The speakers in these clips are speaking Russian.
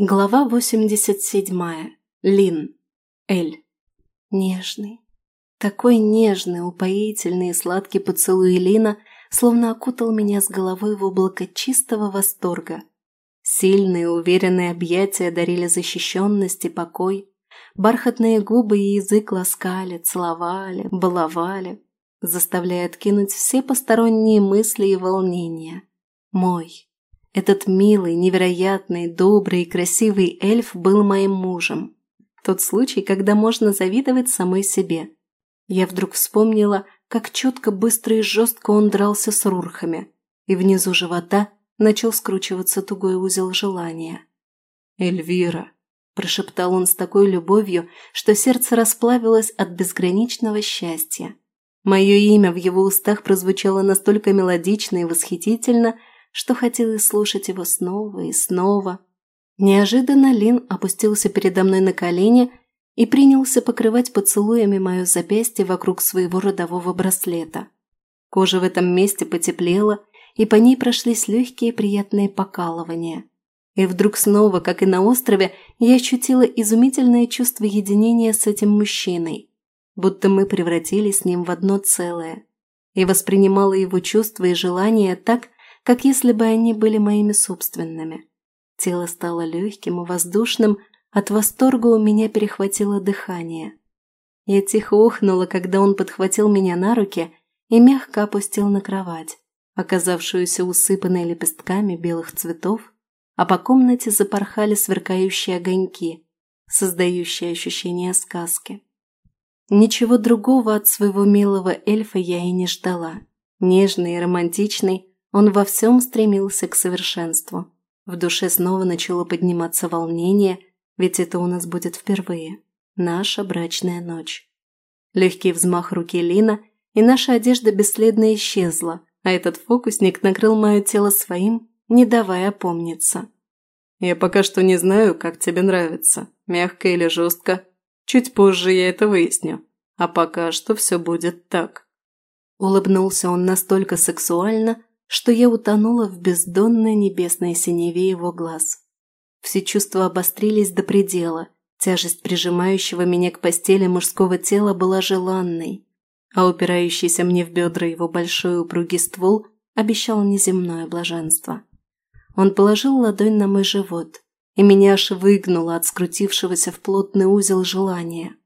Глава 87. Лин. Эль. Нежный. Такой нежный, упоительный и сладкий поцелуй Лина словно окутал меня с головой в облако чистого восторга. Сильные, уверенные объятия дарили защищенность и покой. Бархатные губы и язык ласкали, целовали, баловали, заставляя откинуть все посторонние мысли и волнения. Мой, этот милый, невероятный, добрый и красивый эльф был моим мужем. Тот случай, когда можно завидовать самой себе. Я вдруг вспомнила, как четко, быстро и жестко он дрался с рурхами, и внизу живота начал скручиваться тугой узел желания. «Эльвира», – прошептал он с такой любовью, что сердце расплавилось от безграничного счастья. Мое имя в его устах прозвучало настолько мелодично и восхитительно – что хотелось слушать его снова и снова. Неожиданно Лин опустился передо мной на колени и принялся покрывать поцелуями мое запястье вокруг своего родового браслета. Кожа в этом месте потеплела, и по ней прошлись легкие приятные покалывания. И вдруг снова, как и на острове, я ощутила изумительное чувство единения с этим мужчиной, будто мы превратились с ним в одно целое. И воспринимала его чувства и желания так, как если бы они были моими собственными. Тело стало легким и воздушным, от восторга у меня перехватило дыхание. Я тихо ухнула, когда он подхватил меня на руки и мягко опустил на кровать, оказавшуюся усыпанной лепестками белых цветов, а по комнате запорхали сверкающие огоньки, создающие ощущение сказки. Ничего другого от своего милого эльфа я и не ждала. Нежный и романтичный, он во всем стремился к совершенству. В душе снова начало подниматься волнение, ведь это у нас будет впервые. Наша брачная ночь. Легкий взмах руки Лина, и наша одежда бесследно исчезла, а этот фокусник накрыл мое тело своим, не давая опомниться. «Я пока что не знаю, как тебе нравится, мягко или жестко. Чуть позже я это выясню. А пока что все будет так». Улыбнулся он настолько сексуально, что я утонула в бездонной небесной синеве его глаз. Все чувства обострились до предела, тяжесть прижимающего меня к постели мужского тела была желанной, а упирающийся мне в бедра его большой упругий ствол обещал неземное блаженство. Он положил ладонь на мой живот, и меня аж выгнуло от скрутившегося в плотный узел желания.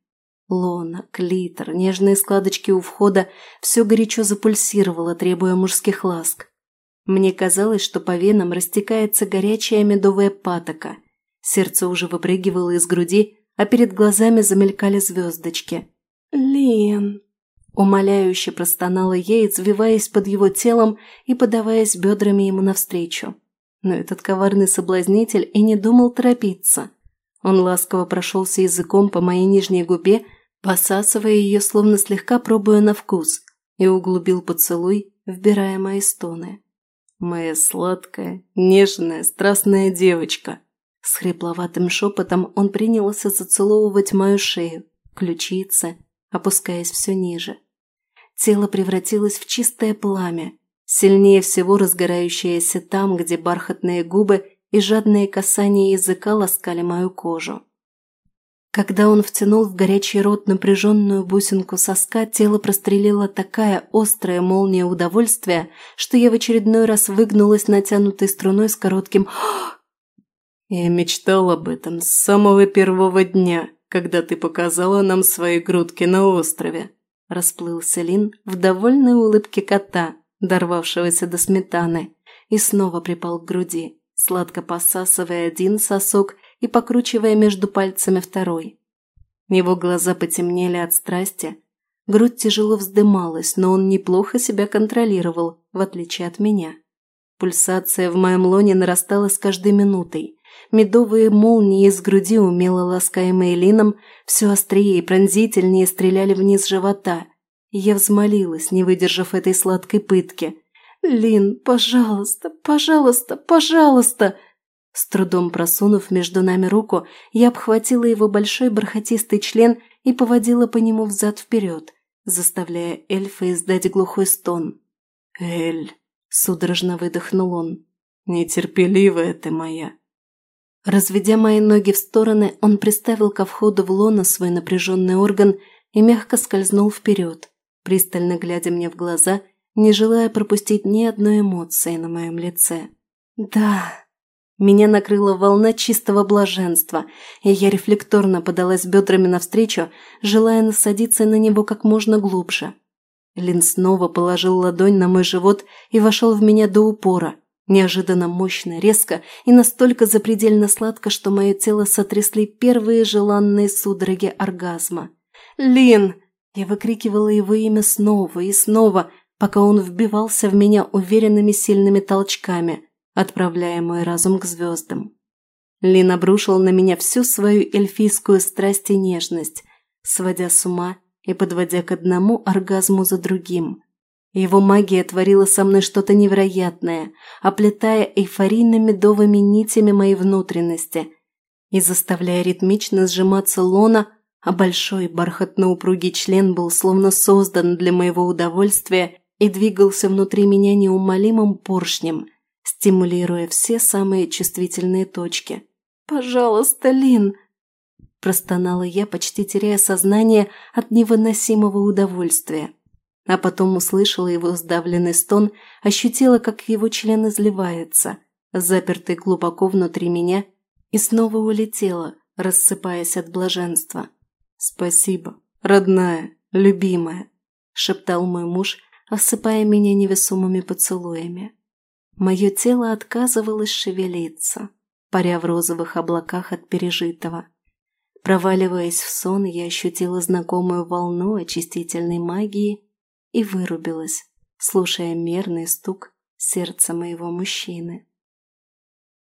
Лона, клитор, нежные складочки у входа – все горячо запульсировало, требуя мужских ласк. Мне казалось, что по венам растекается горячая медовая патока. Сердце уже выпрыгивало из груди, а перед глазами замелькали звездочки. «Лин!» Умоляюще простонала я, извиваясь под его телом и подаваясь бедрами ему навстречу. Но этот коварный соблазнитель и не думал торопиться. Он ласково прошелся языком по моей нижней губе, посасывая ее, словно слегка пробуя на вкус, и углубил поцелуй, вбирая мои стоны. Моя сладкая, нежная, страстная девочка. С хрипловатым шепотом он принялся зацеловывать мою шею, ключицы, опускаясь все ниже. Тело превратилось в чистое пламя, сильнее всего разгорающееся там, где бархатные губы и жадные касания языка ласкали мою кожу. Когда он втянул в горячий рот напряженную бусинку соска, тело прострелило такая острая молния удовольствия, что я в очередной раз выгнулась натянутой струной с коротким «А!». «Я мечтал об этом с самого первого дня, когда ты показала нам свои грудки на острове», – расплылся Лин в довольной улыбке кота, дорвавшегося до сметаны, и снова припал к груди, сладко посасывая один сосок – и покручивая между пальцами второй. Его глаза потемнели от страсти, грудь тяжело вздымалась, но он неплохо себя контролировал, в отличие от меня. Пульсация в моем лоне нарастала с каждой минутой. Медовые молнии из груди, умело ласкаемые лином, все острее и пронзительнее стреляли вниз живота. Я взмолилась, не выдержав этой сладкой пытки. «Лин, пожалуйста, пожалуйста, пожалуйста!» С трудом просунув между нами руку, я обхватила его большой бархатистый член и поводила по нему взад-вперед, заставляя эльфа издать глухой стон. «Эль!» – судорожно выдохнул он. «Нетерпеливая ты моя!» Разведя мои ноги в стороны, он приставил ко входу в лоно свой напряженный орган и мягко скользнул вперед, пристально глядя мне в глаза, не желая пропустить ни одной эмоции на моем лице. «Да!» Меня накрыла волна чистого блаженства, и я рефлекторно подалась бедрами навстречу, желая насадиться на него как можно глубже. Лин снова положил ладонь на мой живот и вошел в меня до упора. Неожиданно мощно, резко и настолько запредельно сладко, что мое тело сотрясли первые желанные судороги оргазма. «Лин!» Я выкрикивала его имя снова и снова, пока он вбивался в меня уверенными сильными толчками – Отправляя мой разум к звездам. Лин обрушил на меня всю свою эльфийскую страсть и нежность, сводя с ума и подводя к одному оргазму за другим. Его магия творила со мной что-то невероятное, оплетая эйфорийно-медовыми нитями моей внутренности и заставляя ритмично сжиматься лона, а большой бархатно-упругий член был словно создан для моего удовольствия и двигался внутри меня неумолимым поршнем, стимулируя все самые чувствительные точки. «Пожалуйста, Лин!» Простонала я, почти теряя сознание от невыносимого удовольствия. А потом услышала его сдавленный стон, ощутила, как его член изливается, запертый глубоко внутри меня, и снова улетела, рассыпаясь от блаженства. «Спасибо, родная, любимая», – шептал мой муж, осыпая меня невесомыми поцелуями. Мое тело отказывалось шевелиться, паря в розовых облаках от пережитого. Проваливаясь в сон, я ощутила знакомую волну очистительной магии и вырубилась, слушая мерный стук сердца моего мужчины.